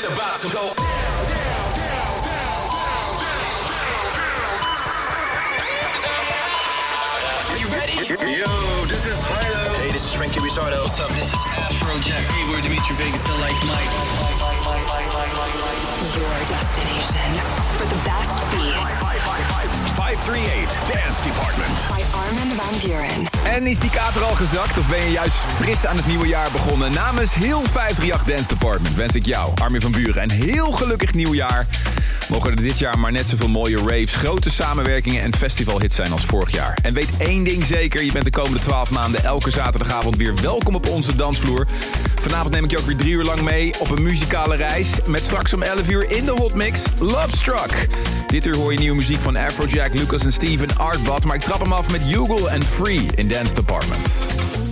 It's about to go. You ready? Yo, this is Hilo. Hey, this is Frankie Rizardo. What's up? This is Afrojack. Hey, we're Dimitri Vegas and like Mike. Your destination for the best beats 538 Dance Department. by Armin van Buren. En is die kater al gezakt of ben je juist fris aan het nieuwe jaar begonnen? Namens heel 538 Dance Department wens ik jou, Armin van Buren, een heel gelukkig nieuwjaar. Mogen er dit jaar maar net zoveel mooie raves, grote samenwerkingen en festivalhits zijn als vorig jaar. En weet één ding zeker, je bent de komende 12 maanden elke zaterdagavond weer welkom op onze dansvloer. Vanavond neem ik je ook weer drie uur lang mee op een muzikale reis. Met straks om 11 uur in de hotmix Love Struck. Dit uur hoor je nieuwe muziek van Afrojack, Lucas en Steven, Artbot. Maar ik trap hem af met Hugo en Free in Dance Department.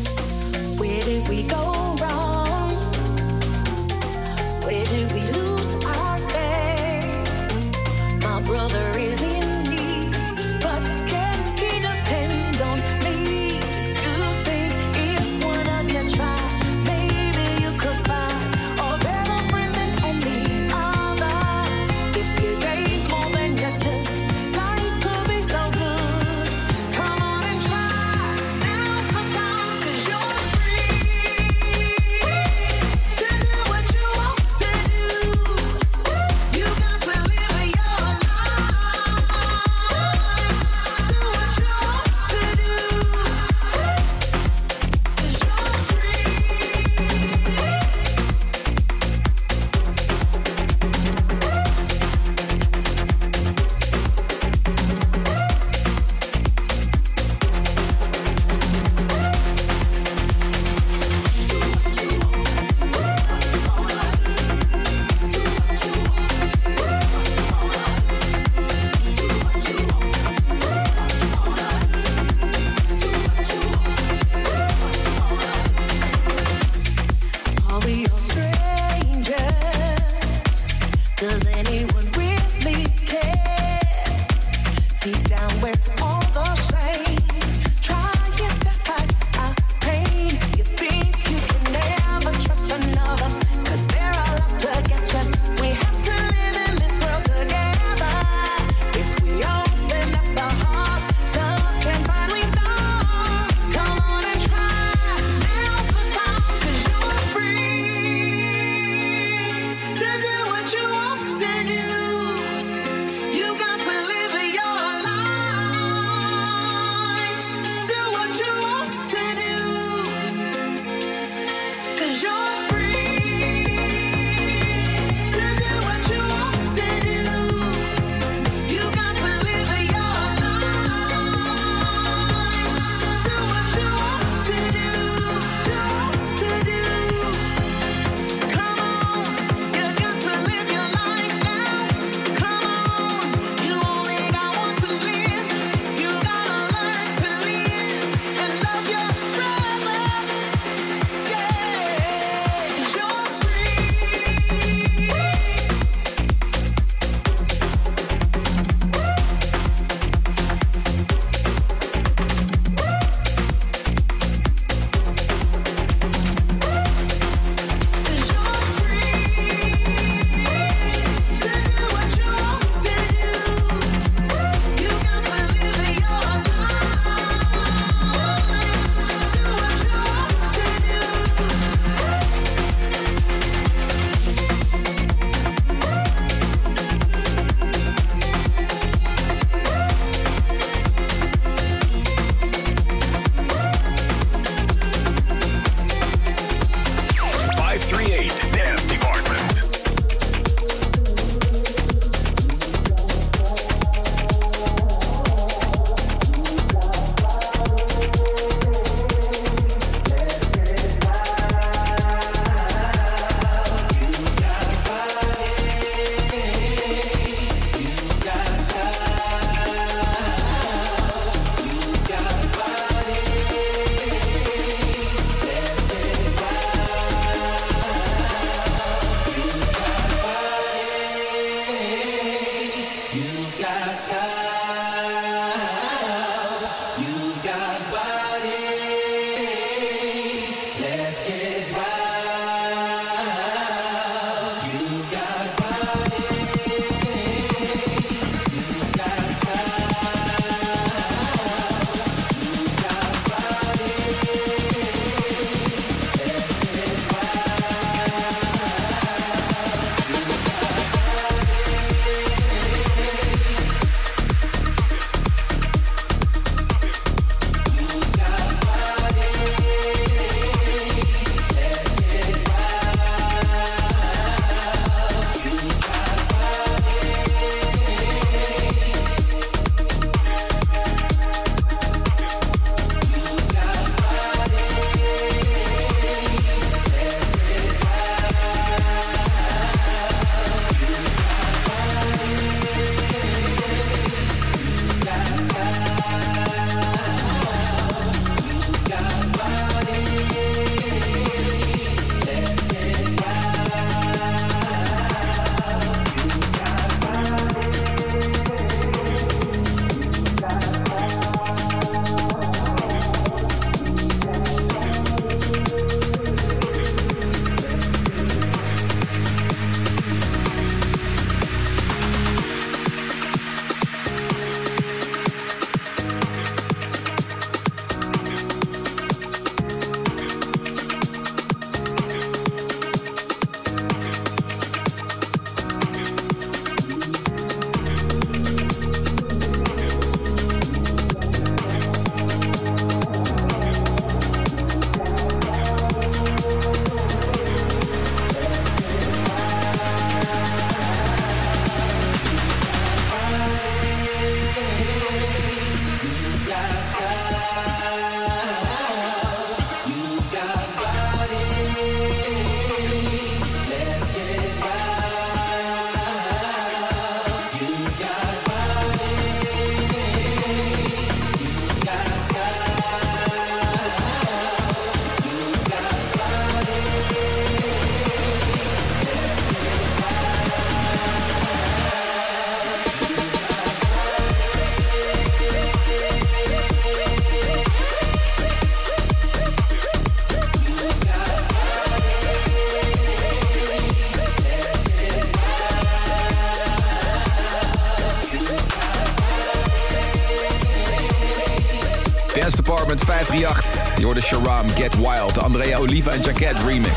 Hoorde Sharam, Get Wild, Andrea Oliva en Jacket remix.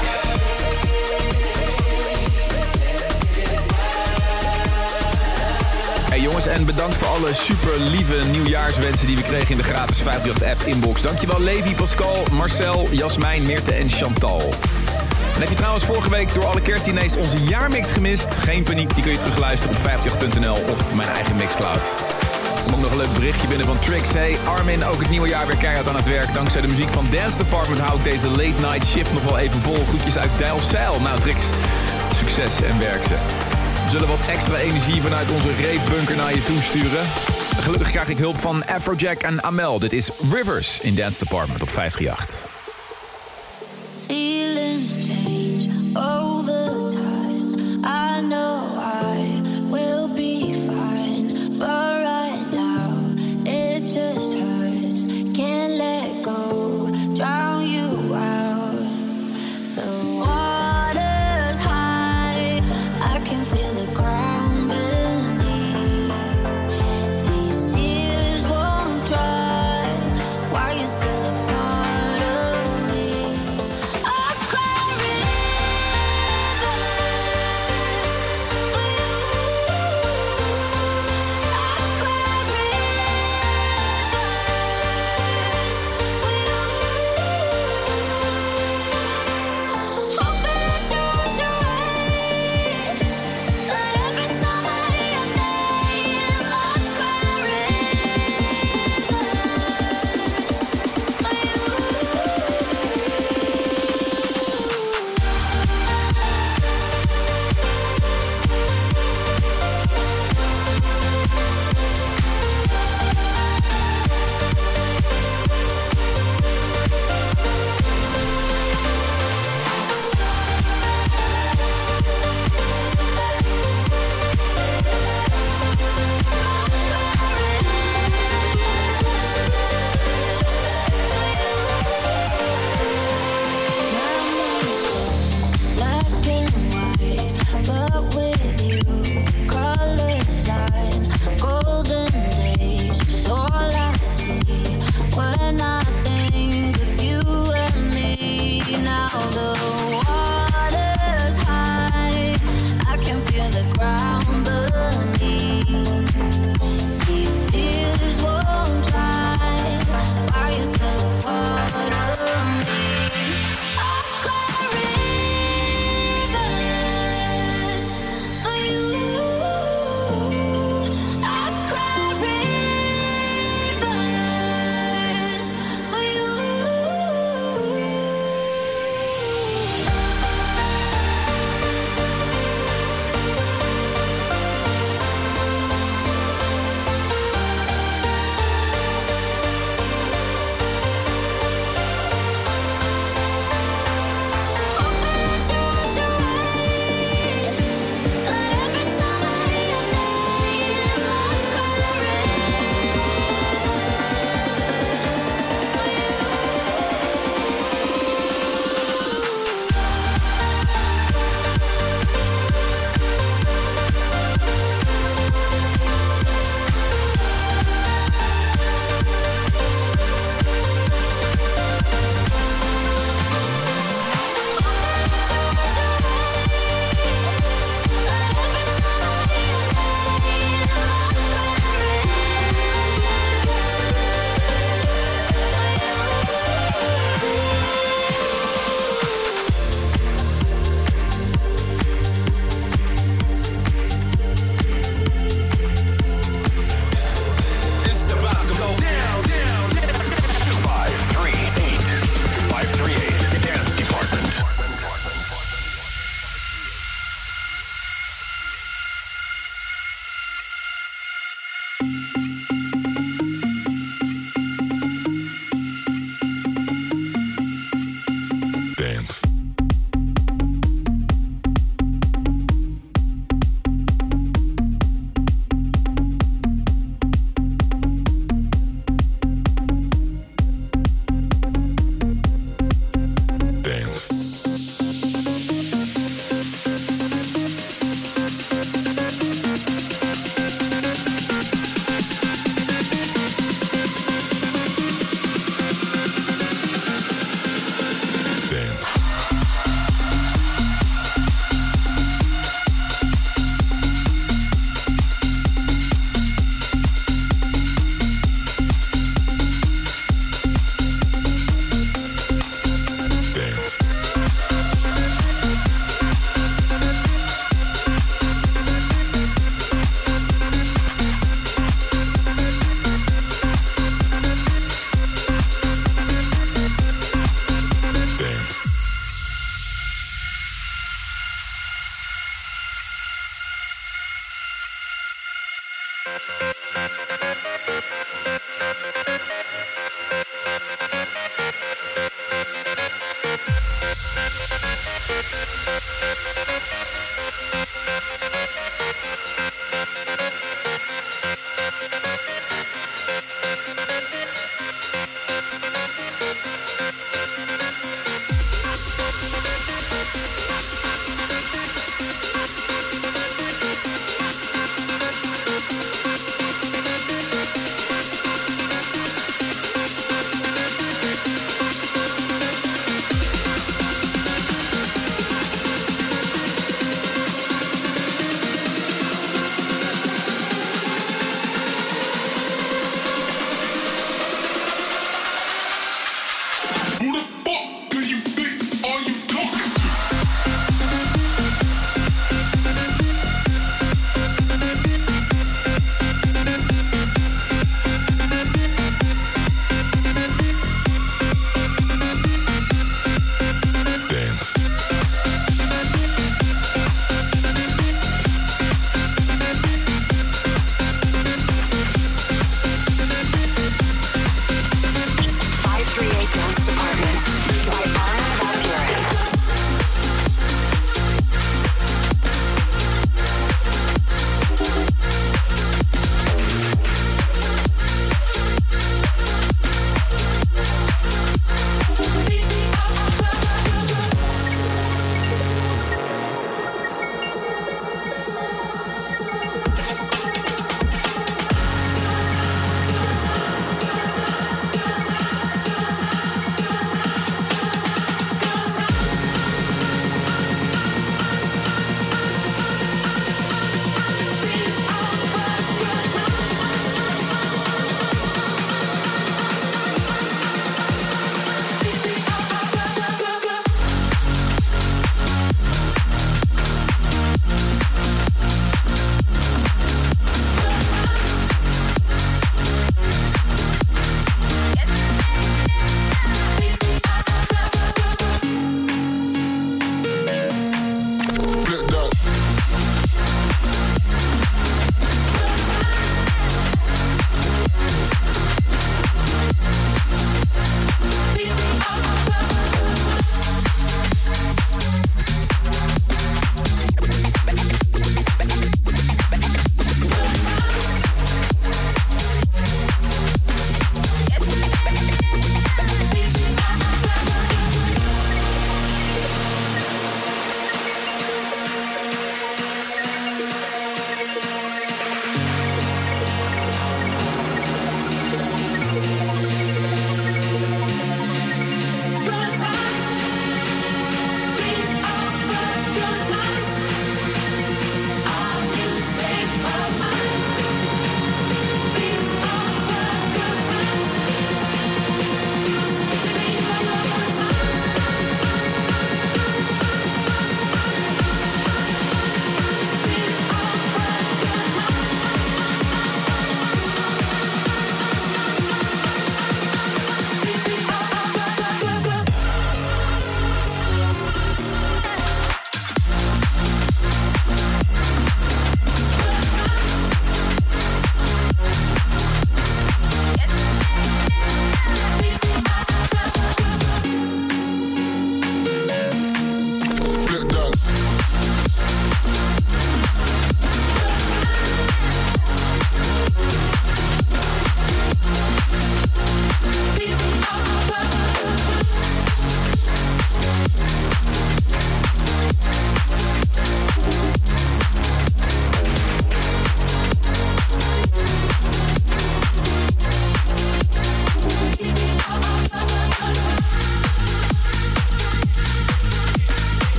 Hey jongens, en bedankt voor alle super lieve nieuwjaarswensen die we kregen in de gratis 538-app inbox. Dankjewel Levi, Pascal, Marcel, Jasmijn, Meerte en Chantal. En heb je trouwens vorige week door alle kerstdiners onze jaarmix gemist? Geen paniek, die kun je terugluisteren op 538.nl of mijn eigen Mixcloud. Komt nog een leuk berichtje binnen van Trix. Hey Armin, ook het nieuwe jaar weer keihard aan het werk. Dankzij de muziek van Dance Department hou ik deze late night shift nog wel even vol. Groetjes uit Dijlzeil. Nou Trix, succes en werk ze. We zullen wat extra energie vanuit onze reefbunker naar je toe sturen. Gelukkig krijg ik hulp van Afrojack en Amel. Dit is Rivers in Dance Department op 538.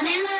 On and on.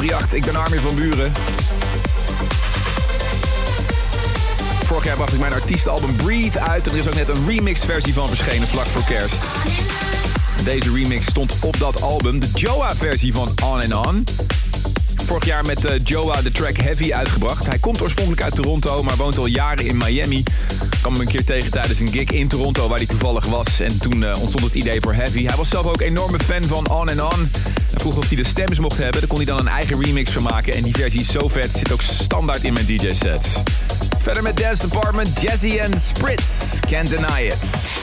538. Ik ben Armin van Buren. Vorig jaar bracht ik mijn artiestenalbum Breathe uit. En er is ook net een remix-versie van verschenen vlak voor kerst. Deze remix stond op dat album. De Joa-versie van On and On. Vorig jaar met eh, Joa de track Heavy uitgebracht. Hij komt oorspronkelijk uit Toronto, maar woont al jaren in Miami. Ik kwam hem een keer tegen tijdens een gig in Toronto waar hij toevallig was. En toen eh, ontstond het idee voor Heavy. Hij was zelf ook enorme fan van On and On. En vroeg of hij de stems mocht hebben. Daar kon hij dan een eigen remix van maken. En die versie is zo vet, zit ook standaard in mijn DJ-sets. Verder met Dance Department, Jazzy and Spritz. Can't deny it.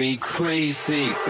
me crazy.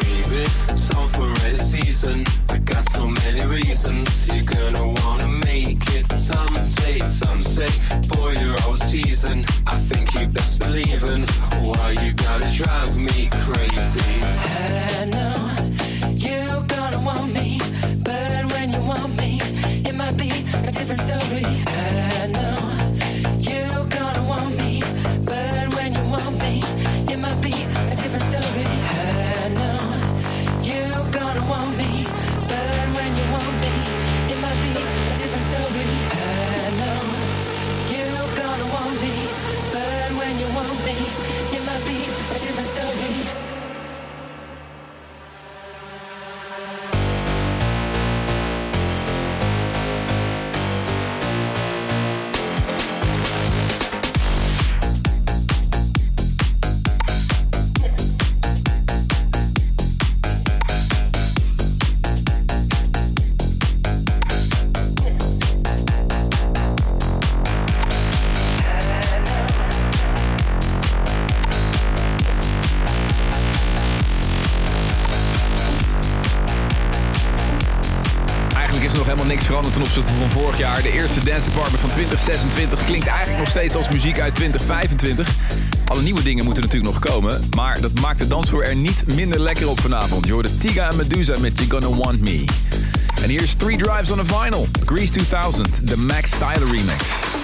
van vorig jaar. De eerste Dance Department van 2026 klinkt eigenlijk nog steeds als muziek uit 2025. Alle nieuwe dingen moeten natuurlijk nog komen, maar dat maakt de dansvloer er niet minder lekker op vanavond. Je hoorde Tiga en Medusa met You Gonna Want Me. En hier is Three Drives on a Vinyl, Grease 2000, de Max Styler remix.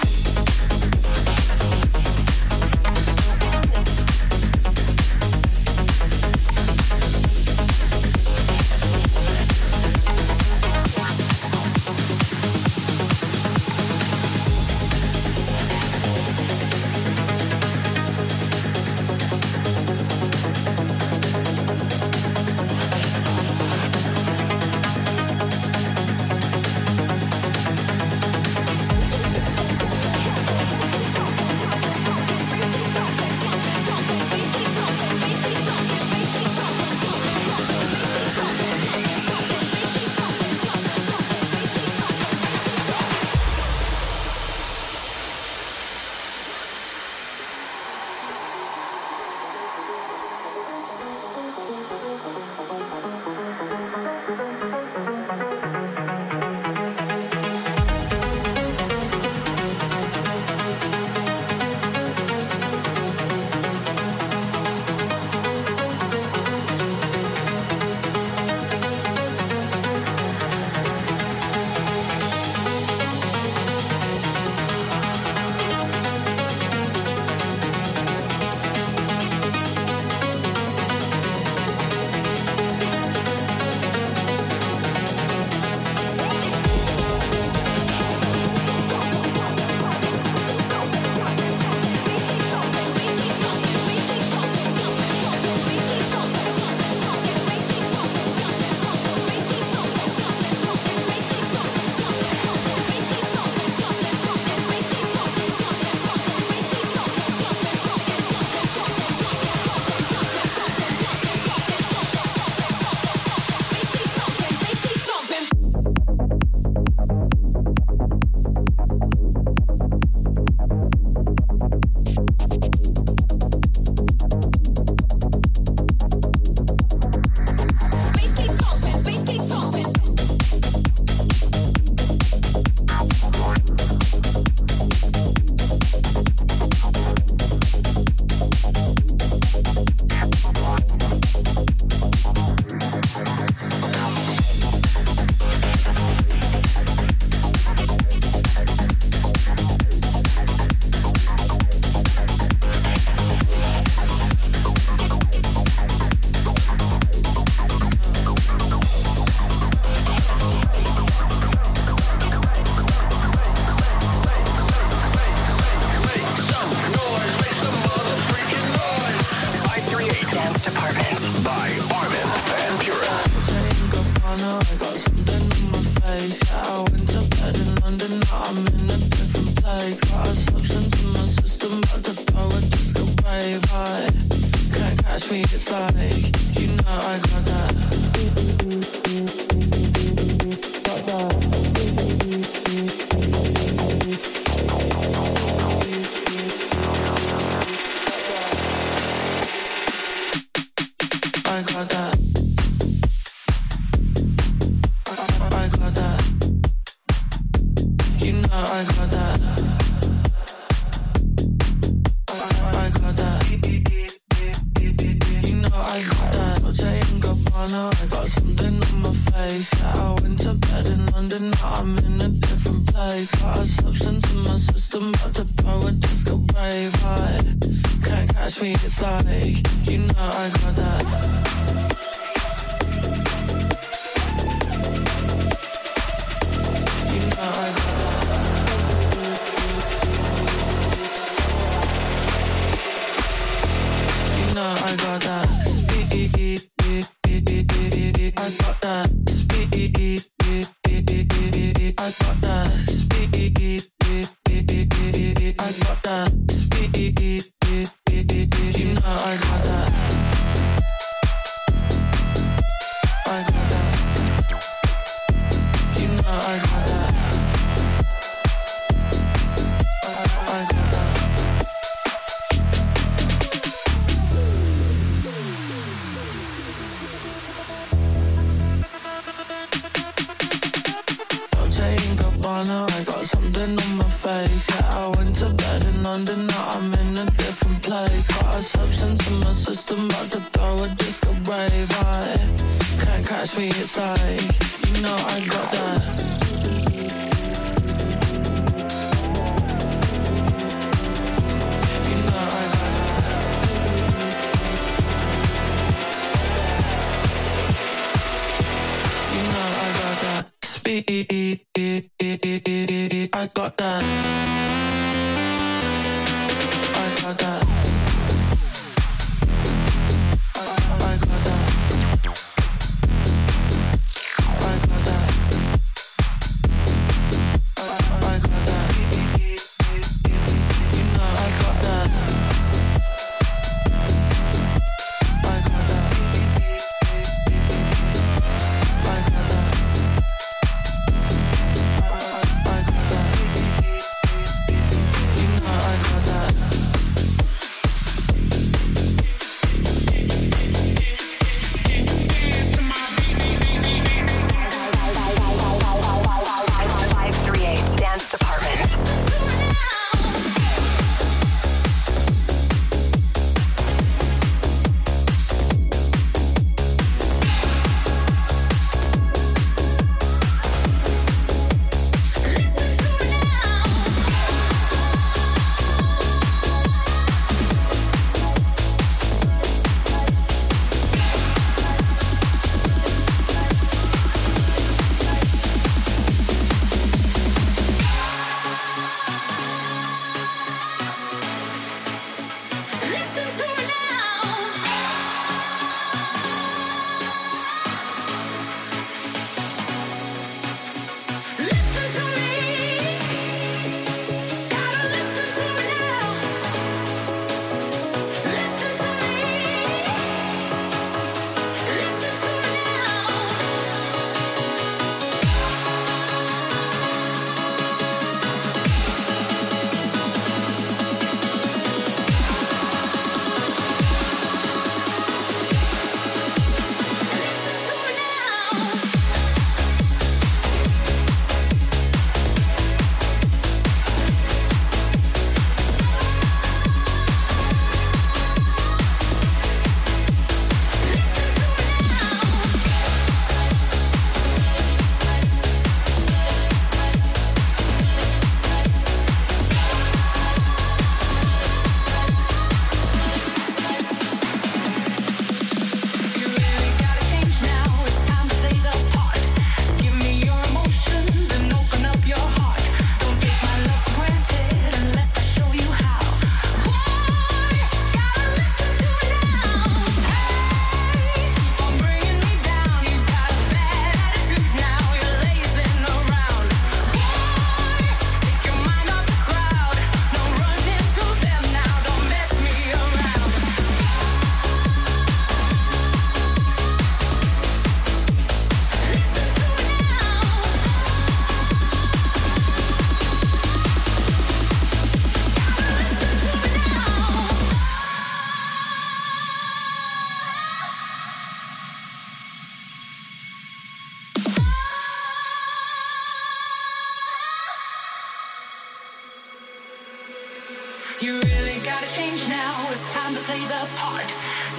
You really gotta change now. It's time to play the part.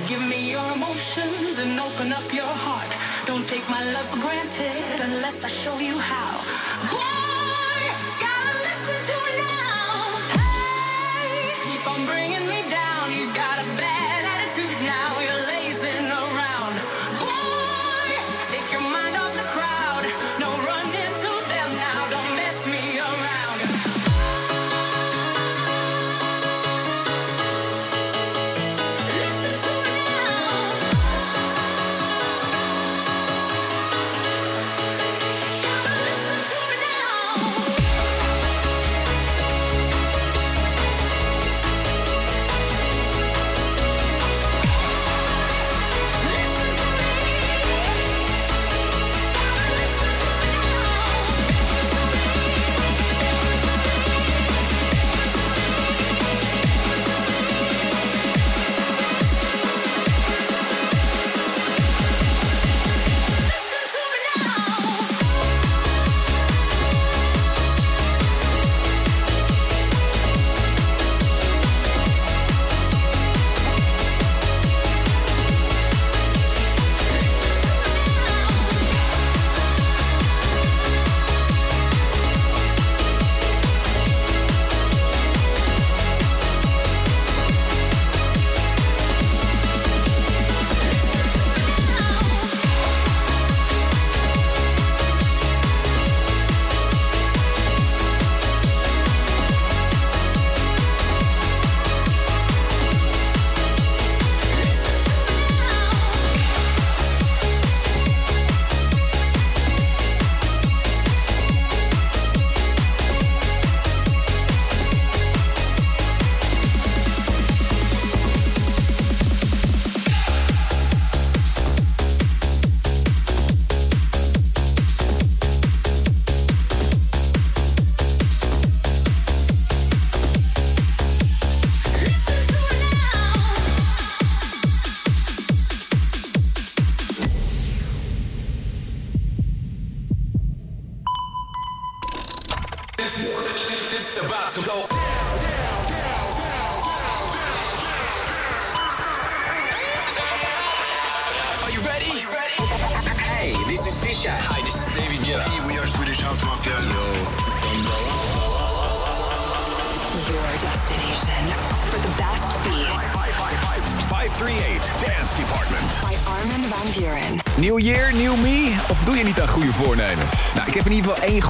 Give me your emotions and open up your heart. Don't take my love for granted unless I show you how.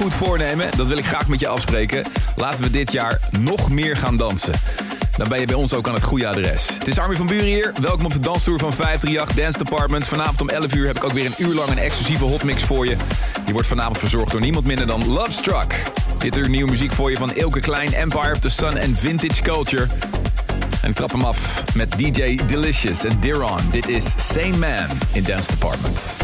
Goed voornemen. Dat wil ik graag met je afspreken. Laten we dit jaar nog meer gaan dansen. Dan ben je bij ons ook aan het goede adres. Het is Armin van Buren hier. Welkom op de danstoer van 538 Dance Department. Vanavond om 11 uur heb ik ook weer een uur lang een exclusieve hotmix voor je. Die wordt vanavond verzorgd door niemand minder dan Love Struck. Dit uur nieuwe muziek voor je van Ilke Klein, Empire of the Sun en Vintage Culture. En ik trap hem af met DJ Delicious en Diron. Dit is Same Man in Dance Department.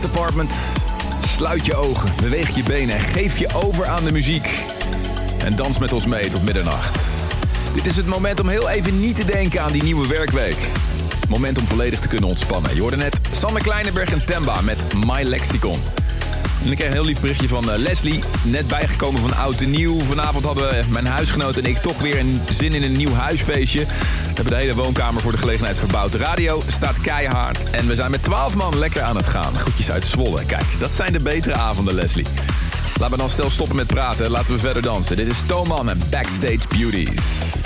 Department. Sluit je ogen, beweeg je benen en geef je over aan de muziek. En dans met ons mee tot middernacht. Dit is het moment om heel even niet te denken aan die nieuwe werkweek. Moment om volledig te kunnen ontspannen. Je hoorde net Sanne Kleinenberg en Temba met My Lexicon. En ik kreeg een heel lief berichtje van eh, Leslie. Net bijgekomen van oud en nieuw. Vanavond hadden mijn huisgenoot en ik toch weer een zin in een nieuw huisfeestje. Hebben de hele woonkamer voor de gelegenheid verbouwd. De radio staat keihard. En we zijn met 12 man lekker aan het gaan. Groetjes uit Zwolle. Kijk, dat zijn de betere avonden, Leslie. Laten we dan stel stoppen met praten. Laten we verder dansen. Dit is Toman en Backstage Beauties.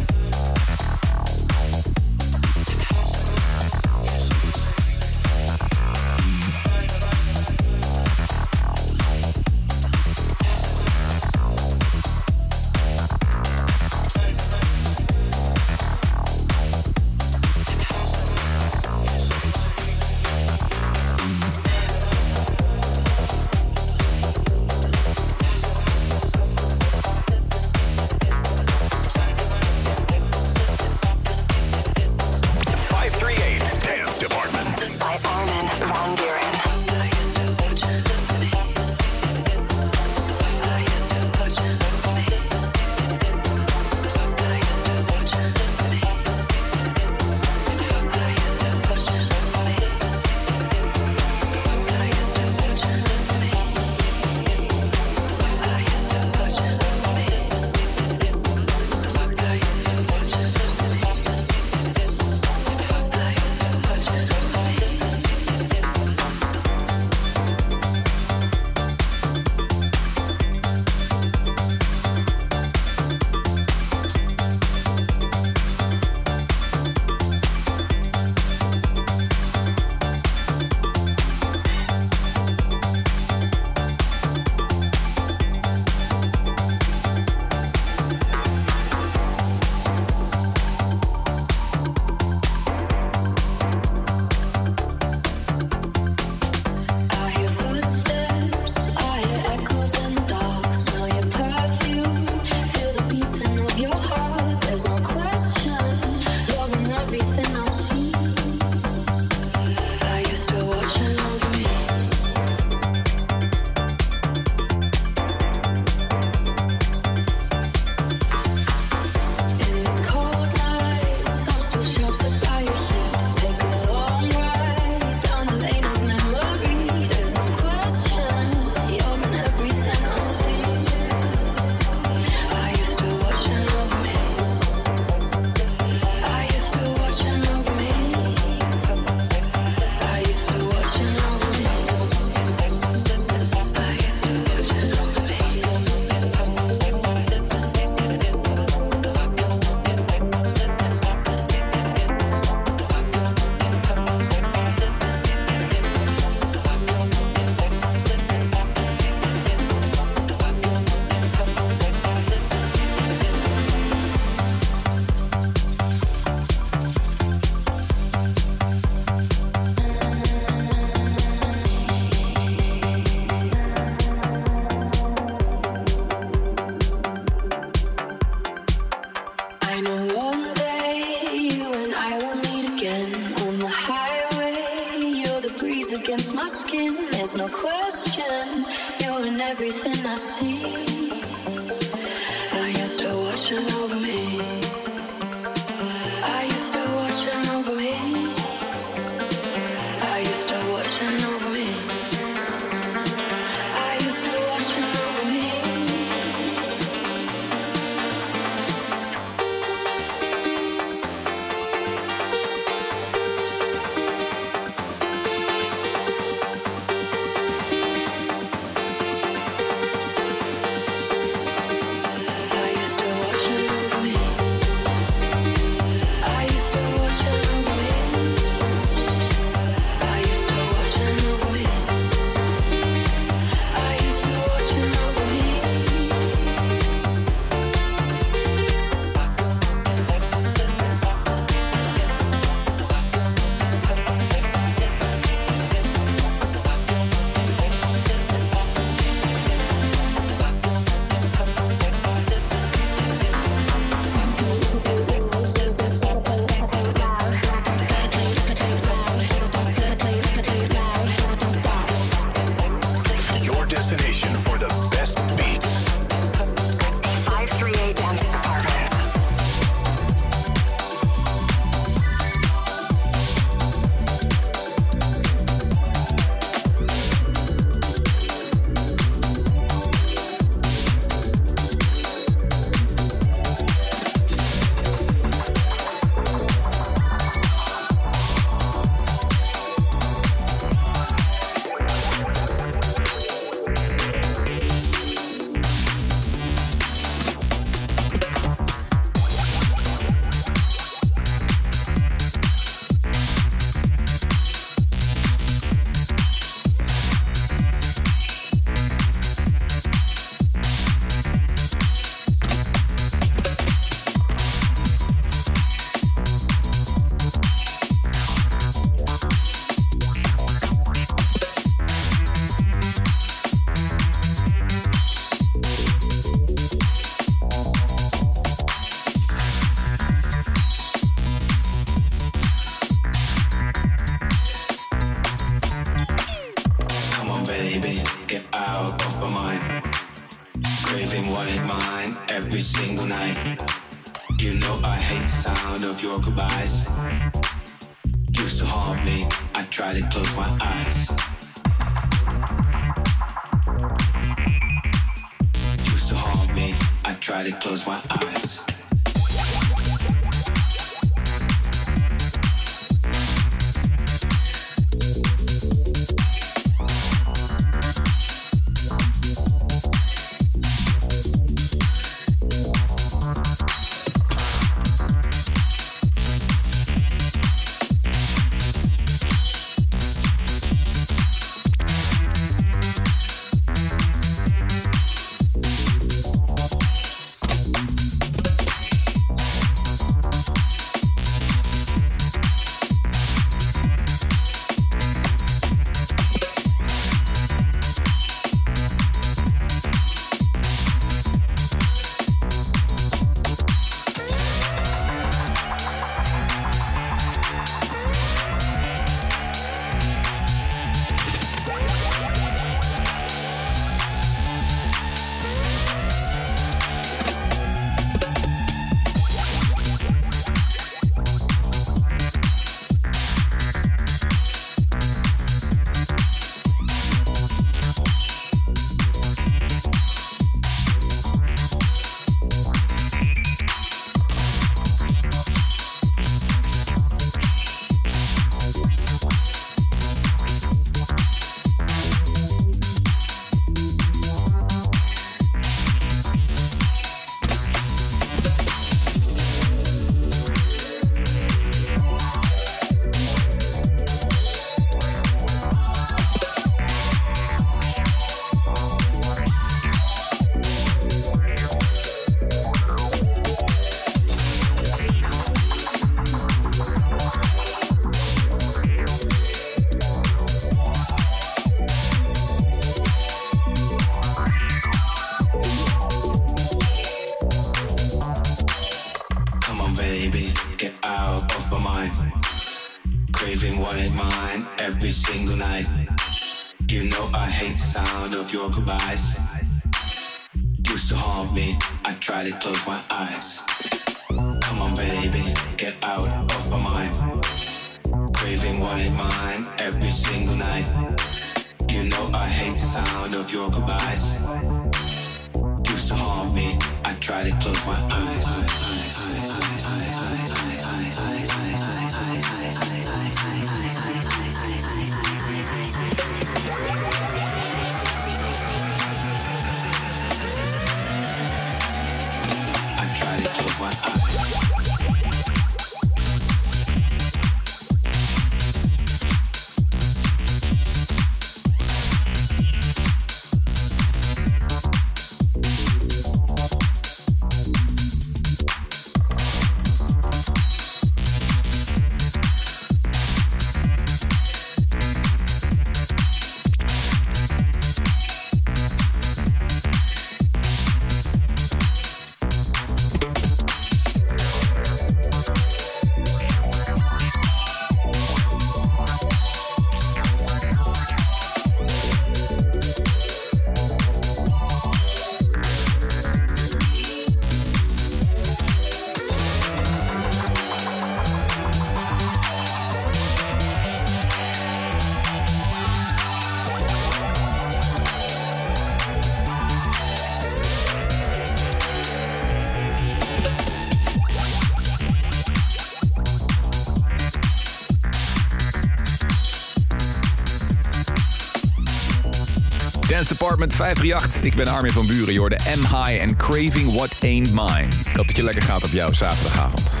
Dance Department 538. Ik ben Armin van Buren. Je hoorde M High en Craving What Ain't Mine. Ik hoop dat je lekker gaat op jouw zaterdagavond.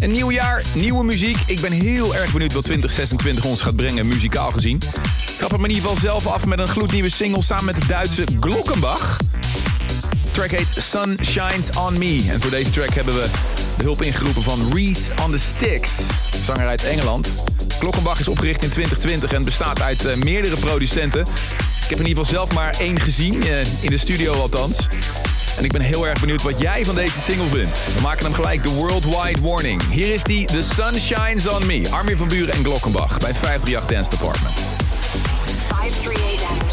Een nieuw jaar, nieuwe muziek. Ik ben heel erg benieuwd wat 2026 ons gaat brengen, muzikaal gezien. Ik trap hem in ieder geval zelf af met een gloednieuwe single samen met de Duitse Glockenbach. De track heet Sun Shines On Me. En voor deze track hebben we de hulp ingeroepen van Reese on the Sticks, zanger uit Engeland. Glockenbach is opgericht in 2020 en bestaat uit eh, meerdere producenten. Ik heb in ieder geval zelf maar één gezien, eh, in de studio althans. En ik ben heel erg benieuwd wat jij van deze single vindt. We maken hem gelijk de Worldwide Warning. Hier is die The Sun Shines On Me. Armin van Buren en Glockenbach bij 538 Dance Department. 538 Dance